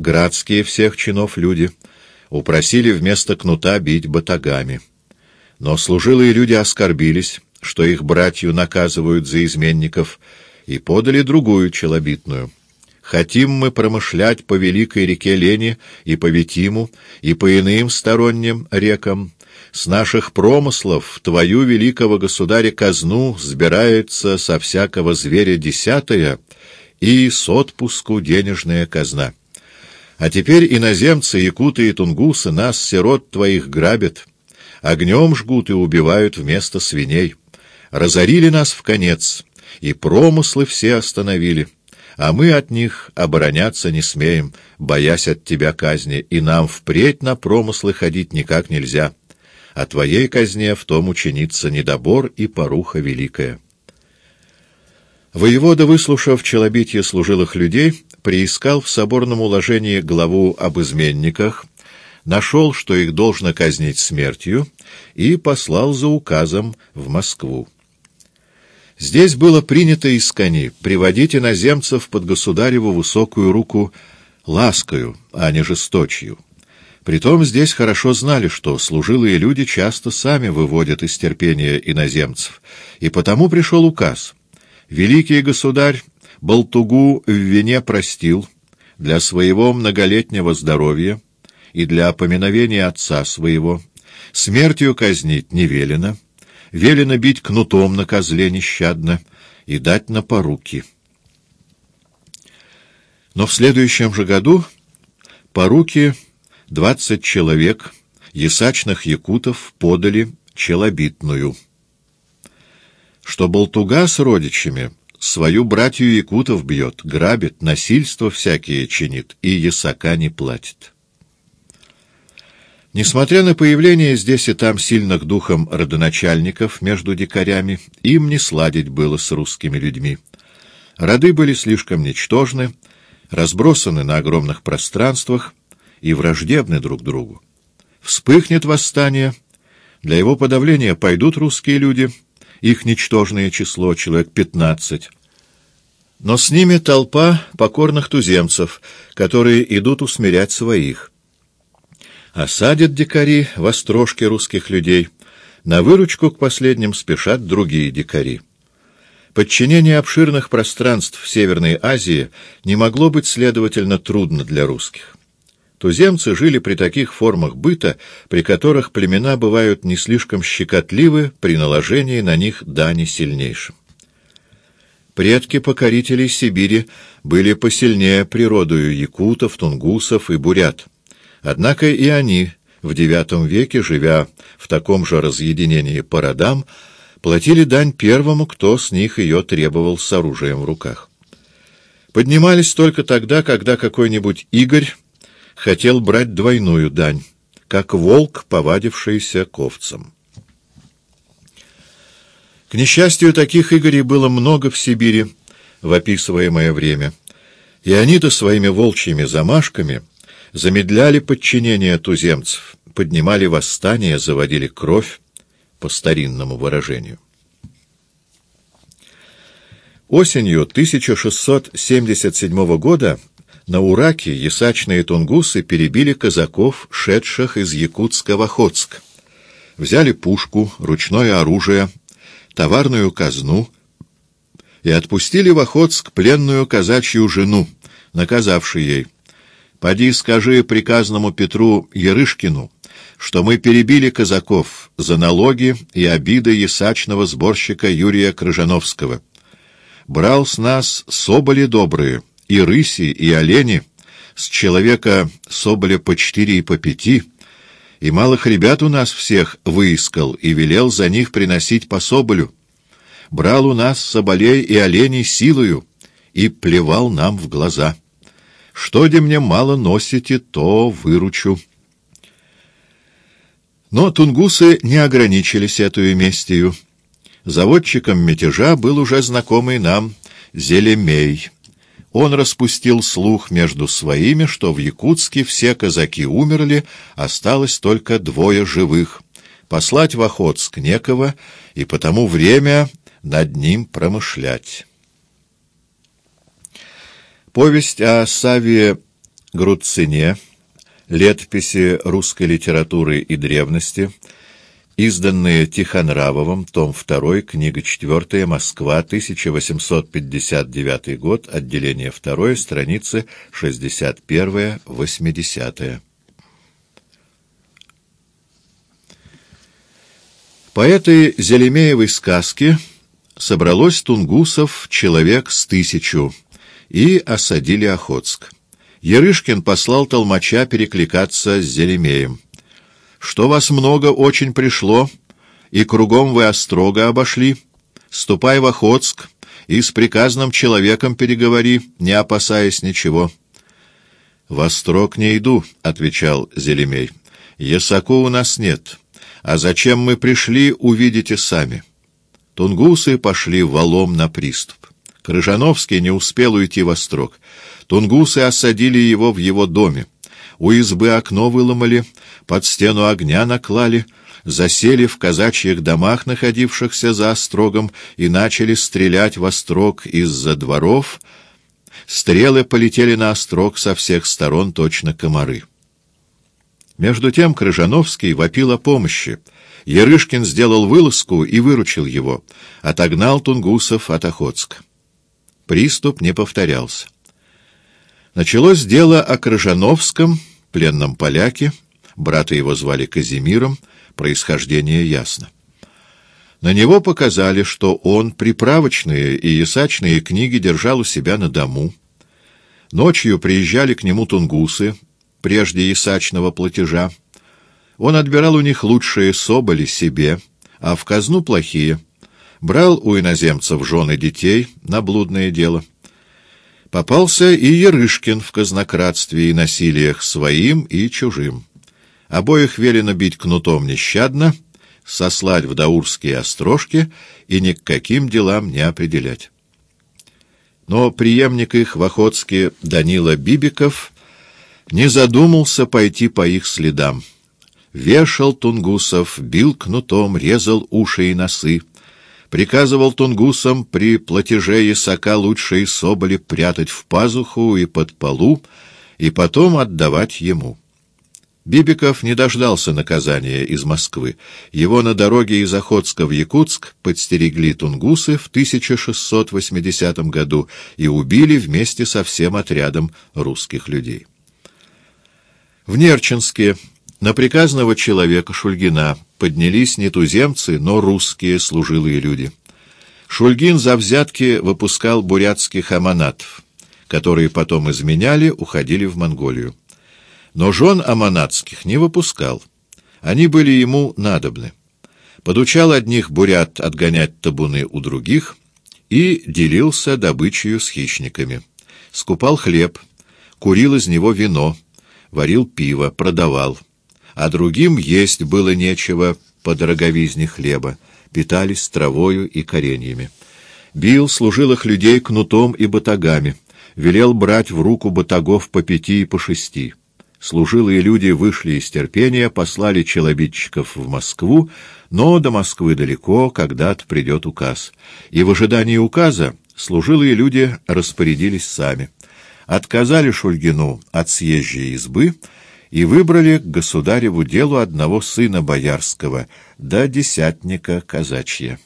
Градские всех чинов люди упросили вместо кнута бить батагами. Но служилые люди оскорбились, что их братью наказывают за изменников, и подали другую челобитную. Хотим мы промышлять по великой реке Лени и по Витиму, и по иным сторонним рекам. С наших промыслов твою великого государя казну сбирается со всякого зверя десятая и с отпуску денежная казна. А теперь иноземцы, якуты и тунгусы нас, сирот твоих, грабят, огнем жгут и убивают вместо свиней. Разорили нас в конец, и промыслы все остановили, а мы от них обороняться не смеем, боясь от тебя казни, и нам впредь на промыслы ходить никак нельзя. О твоей казне в том учинится недобор и поруха великая». Воевода, выслушав челобитие служилых людей, приискал в соборном уложении главу об изменниках, нашел, что их должно казнить смертью, и послал за указом в Москву. Здесь было принято из кони приводить иноземцев под государеву высокую руку ласкою, а не жесточью. Притом здесь хорошо знали, что служилые люди часто сами выводят из терпения иноземцев, и потому пришел указ. Великий государь Болтугу в вине простил для своего многолетнего здоровья, и для поминовения отца своего. Смертью казнить не велено, велено бить кнутом на козле нещадно и дать на поруки. Но в следующем же году поруки двадцать человек ясачных якутов подали челобитную, что Болтуга с родичами свою братью якутов бьет, грабит, насильство всякие чинит и ясака не платит. Несмотря на появление здесь и там сильных духом родоначальников между дикарями, им не сладить было с русскими людьми. Роды были слишком ничтожны, разбросаны на огромных пространствах и враждебны друг другу. Вспыхнет восстание, для его подавления пойдут русские люди, их ничтожное число, человек пятнадцать. Но с ними толпа покорных туземцев, которые идут усмирять своих. Осадят дикари в острожке русских людей. На выручку к последним спешат другие дикари. Подчинение обширных пространств Северной Азии не могло быть, следовательно, трудно для русских. Туземцы жили при таких формах быта, при которых племена бывают не слишком щекотливы при наложении на них дани сильнейшим. Предки покорителей Сибири были посильнее природою якутов, тунгусов и бурят. Однако и они в IX веке, живя в таком же разъединении по родам, платили дань первому, кто с них ее требовал с оружием в руках. Поднимались только тогда, когда какой-нибудь Игорь хотел брать двойную дань, как волк, повадившийся ковцем. К несчастью, таких Игорей было много в Сибири в описываемое время, и они-то своими волчьими замашками — замедляли подчинение туземцев, поднимали восстание, заводили кровь, по старинному выражению. Осенью 1677 года на Ураке ясачные тунгусы перебили казаков, шедших из Якутска в Охотск. Взяли пушку, ручное оружие, товарную казну и отпустили в Охотск пленную казачью жену, наказавшей ей — Поди скажи приказному Петру Ярышкину, что мы перебили казаков за налоги и обиды ясачного сборщика Юрия Крыжановского. Брал с нас соболи добрые, и рыси, и олени, с человека соболя по четыре и по пяти, и малых ребят у нас всех выискал и велел за них приносить по соболю. Брал у нас соболей и оленей силою и плевал нам в глаза». Что де мне мало носите, то выручу. Но тунгусы не ограничились этой местью. Заводчиком мятежа был уже знакомый нам Зелемей. Он распустил слух между своими, что в Якутске все казаки умерли, осталось только двое живых. Послать в Охотск некого, и потому время над ним промышлять. Повесть о Саве Грудцине, летописи русской литературы и древности, изданные Тихонравовым, том 2, книга 4, Москва, 1859 год, отделение 2, страницы 61-80. По этой Зелемеевой сказке собралось тунгусов человек с тысячу и осадили Охотск. Ярышкин послал толмача перекликаться с Зелемеем. «Что вас много очень пришло, и кругом вы острого обошли. Ступай в Охотск и с приказным человеком переговори, не опасаясь ничего». «В Острог не иду», — отвечал Зелемей. «Ясаку у нас нет». А зачем мы пришли, увидите сами. Тунгусы пошли валом на приступ. Крыжановский не успел уйти во строк. Тунгусы осадили его в его доме. У избы окно выломали, под стену огня наклали, засели в казачьих домах, находившихся за острогом, и начали стрелять в острог из-за дворов. Стрелы полетели на острог со всех сторон точно комары. Между тем Крыжановский вопил о помощи. Ярышкин сделал вылазку и выручил его, отогнал тунгусов от Охотска. Приступ не повторялся. Началось дело о Крыжановском, пленном поляке, брата его звали Казимиром, происхождение ясно. На него показали, что он приправочные и ясачные книги держал у себя на дому. Ночью приезжали к нему тунгусы, прежде исачного платежа. Он отбирал у них лучшие соболи себе, а в казну плохие. Брал у иноземцев жены детей на блудное дело. Попался и Ерышкин в казнократстве и насилиях своим и чужим. Обоих велено бить кнутом нещадно, сослать в даурские острожки и ни к каким делам не определять. Но преемник их в Охотске Данила Бибиков не задумался пойти по их следам. Вешал тунгусов, бил кнутом, резал уши и носы. Приказывал тунгусам при платеже ясака лучшие соболи прятать в пазуху и под полу, и потом отдавать ему. Бибиков не дождался наказания из Москвы. Его на дороге из Охотска в Якутск подстерегли тунгусы в 1680 году и убили вместе со всем отрядом русских людей. В Нерчинске на приказного человека Шульгина поднялись не туземцы, но русские служилые люди. Шульгин за взятки выпускал бурятских аманатов, которые потом изменяли, уходили в Монголию. Но жен аманатских не выпускал. Они были ему надобны. Подучал одних бурят отгонять табуны у других и делился добычей с хищниками. Скупал хлеб, курил из него вино, варил пиво, продавал. А другим есть было нечего по дороговизне хлеба, питались травою и кореньями. Бил служилых людей кнутом и батагами, велел брать в руку батагов по пяти и по шести. Служилые люди вышли из терпения, послали челобитчиков в Москву, но до Москвы далеко, когда-то придет указ. И в ожидании указа служилые люди распорядились сами отказали Шульгину от съезжей избы и выбрали к государеву делу одного сына боярского, да десятника казачья.